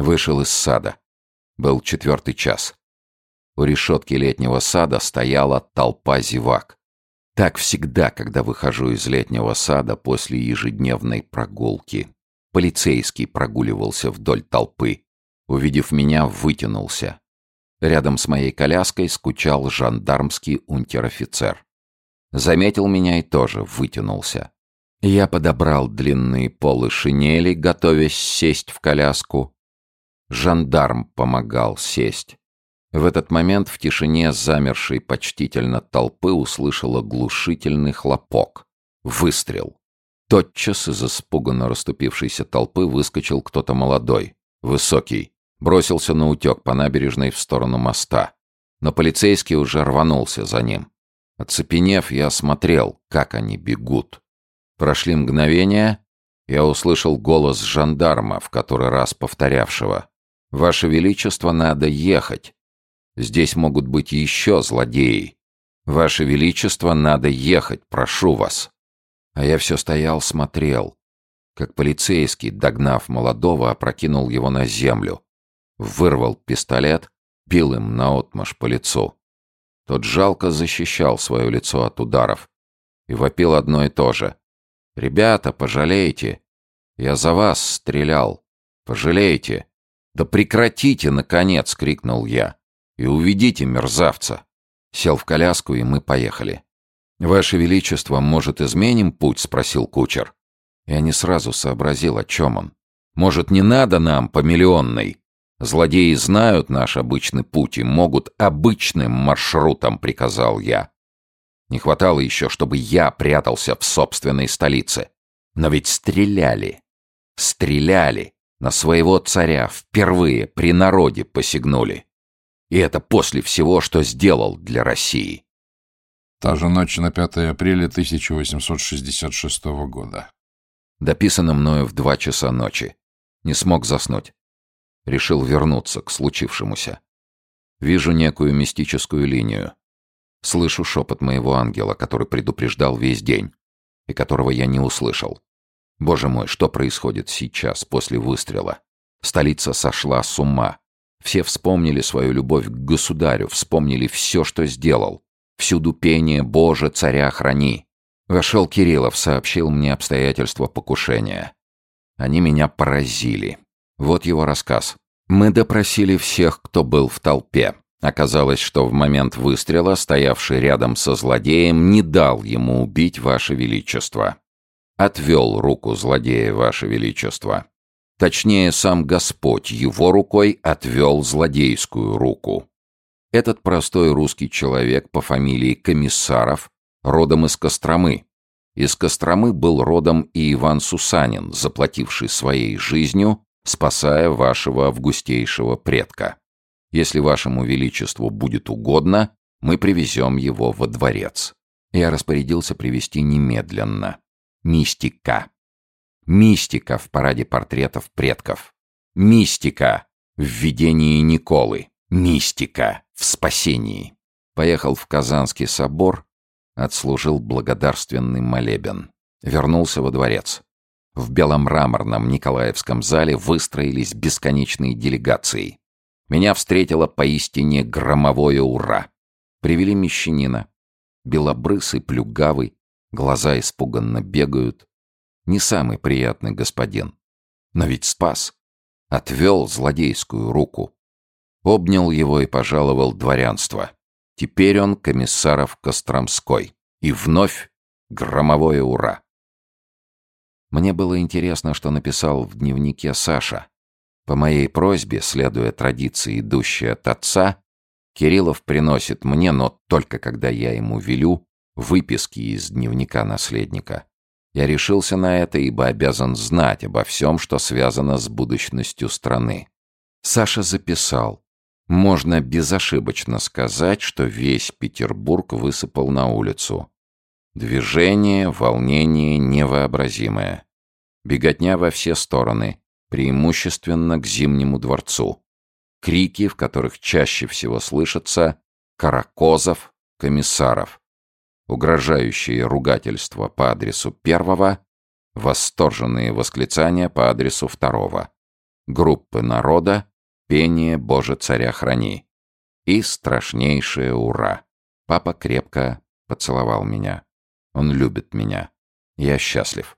Вышел из сада. Был четвертый час. У решетки летнего сада стояла толпа зевак. Так всегда, когда выхожу из летнего сада после ежедневной прогулки. Полицейский прогуливался вдоль толпы. Увидев меня, вытянулся. Рядом с моей коляской скучал жандармский унтер-офицер. Заметил меня и тоже вытянулся. Я подобрал длинные полы шинели, готовясь сесть в коляску. Жандарм помогал сесть. В этот момент в тишине замершей почтительно толпы услышала глушительный хлопок. Выстрел. Тотчас из испуганно расступившейся толпы выскочил кто-то молодой, высокий, бросился на утек по набережной в сторону моста. Но полицейский уже рванулся за ним. Оцепенев, я смотрел, как они бегут. Прошли мгновения, я услышал голос жандарма, в который раз повторявшего. «Ваше Величество, надо ехать. Здесь могут быть еще злодеи. Ваше Величество, надо ехать, прошу вас». А я все стоял, смотрел, как полицейский, догнав молодого, опрокинул его на землю, вырвал пистолет, бил им наотмашь по лицу. Тот жалко защищал свое лицо от ударов и вопил одно и то же. «Ребята, пожалейте! Я за вас стрелял! Пожалейте! Да прекратите, наконец!» — крикнул я. «И уведите мерзавца!» Сел в коляску, и мы поехали. «Ваше Величество, может, изменим путь?» — спросил кучер. Я не сразу сообразил, о чем он. «Может, не надо нам по миллионной?» Злодеи знают наш обычный путь и могут обычным маршрутом, приказал я. Не хватало еще, чтобы я прятался в собственной столице. Но ведь стреляли. Стреляли. На своего царя впервые при народе посягнули. И это после всего, что сделал для России. Та же ночь на 5 апреля 1866 года. Дописано мною в два часа ночи. Не смог заснуть решил вернуться к случившемуся. Вижу некую мистическую линию. Слышу шепот моего ангела, который предупреждал весь день, и которого я не услышал. Боже мой, что происходит сейчас, после выстрела? Столица сошла с ума. Все вспомнили свою любовь к государю, вспомнили все, что сделал. Всюду пение «Боже, царя храни». Вошел Кириллов, сообщил мне обстоятельства покушения. Они меня поразили. Вот его рассказ. Мы допросили всех, кто был в толпе. Оказалось, что в момент выстрела стоявший рядом со злодеем не дал ему убить Ваше Величество. Отвел руку злодея Ваше Величество. Точнее, сам Господь его рукой отвел злодейскую руку. Этот простой русский человек по фамилии Комиссаров, родом из Костромы. Из Костромы был родом и Иван Сусанин, заплативший своей жизнью спасая вашего августейшего предка. Если вашему величеству будет угодно, мы привезем его во дворец. Я распорядился привести немедленно. Мистика. Мистика в параде портретов предков. Мистика в видении Николы. Мистика в спасении. Поехал в Казанский собор, отслужил благодарственный молебен. Вернулся во дворец. В беломраморном Николаевском зале выстроились бесконечные делегации. Меня встретило поистине громовое «Ура!». Привели мещанина. Белобрысый, плюгавый, глаза испуганно бегают. Не самый приятный господин. Но ведь спас. Отвел злодейскую руку. Обнял его и пожаловал дворянство. Теперь он комиссаров Костромской. И вновь громовое «Ура!». Мне было интересно, что написал в дневнике Саша. По моей просьбе, следуя традиции, идущей от отца, Кириллов приносит мне, но только когда я ему велю, выписки из дневника наследника. Я решился на это, ибо обязан знать обо всем, что связано с будущностью страны. Саша записал. Можно безошибочно сказать, что весь Петербург высыпал на улицу. Движение, волнение невообразимое. Беготня во все стороны, преимущественно к Зимнему дворцу. Крики, в которых чаще всего слышатся «каракозов», «комиссаров». Угрожающие ругательства по адресу первого, восторженные восклицания по адресу второго. группы народа, пение «Боже, царя храни» и страшнейшее «Ура». Папа крепко поцеловал меня. Он любит меня. Я счастлив.